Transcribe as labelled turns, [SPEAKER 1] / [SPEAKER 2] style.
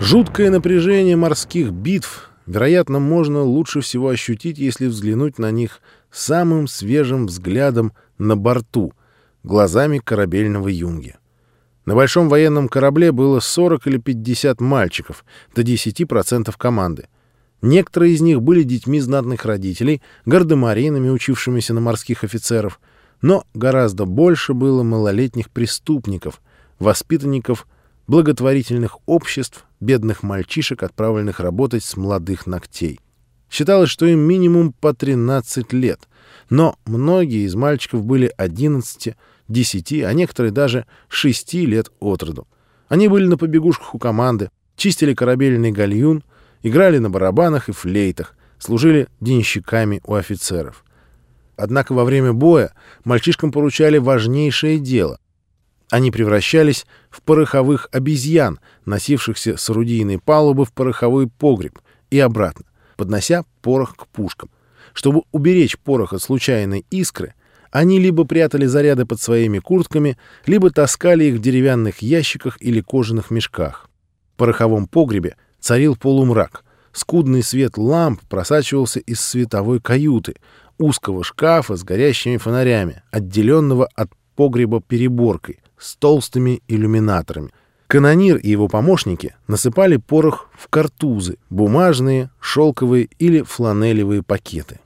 [SPEAKER 1] Жуткое напряжение морских битв, вероятно, можно лучше всего ощутить, если взглянуть на них самым свежим взглядом на борту, глазами корабельного юнги. На большом военном корабле было 40 или 50 мальчиков, до 10% команды. Некоторые из них были детьми знатных родителей, гардемаринами, учившимися на морских офицеров, но гораздо больше было малолетних преступников, воспитанников благотворительных обществ, бедных мальчишек, отправленных работать с молодых ногтей. Считалось, что им минимум по 13 лет, но многие из мальчиков были 11, 10, а некоторые даже 6 лет от роду. Они были на побегушках у команды, чистили корабельный гальюн, играли на барабанах и флейтах, служили денщиками у офицеров. Однако во время боя мальчишкам поручали важнейшее дело. Они превращались в пороховых обезьян, носившихся с орудийной палубы в пороховой погреб и обратно, поднося порох к пушкам. Чтобы уберечь порох от случайной искры, они либо прятали заряды под своими куртками, либо таскали их в деревянных ящиках или кожаных мешках. В пороховом погребе царил полумрак. Скудный свет ламп просачивался из световой каюты, узкого шкафа с горящими фонарями, отделенного от погреба переборкой, с толстыми иллюминаторами. Канонир и его помощники насыпали порох в картузы, бумажные, шелковые или фланелевые пакеты.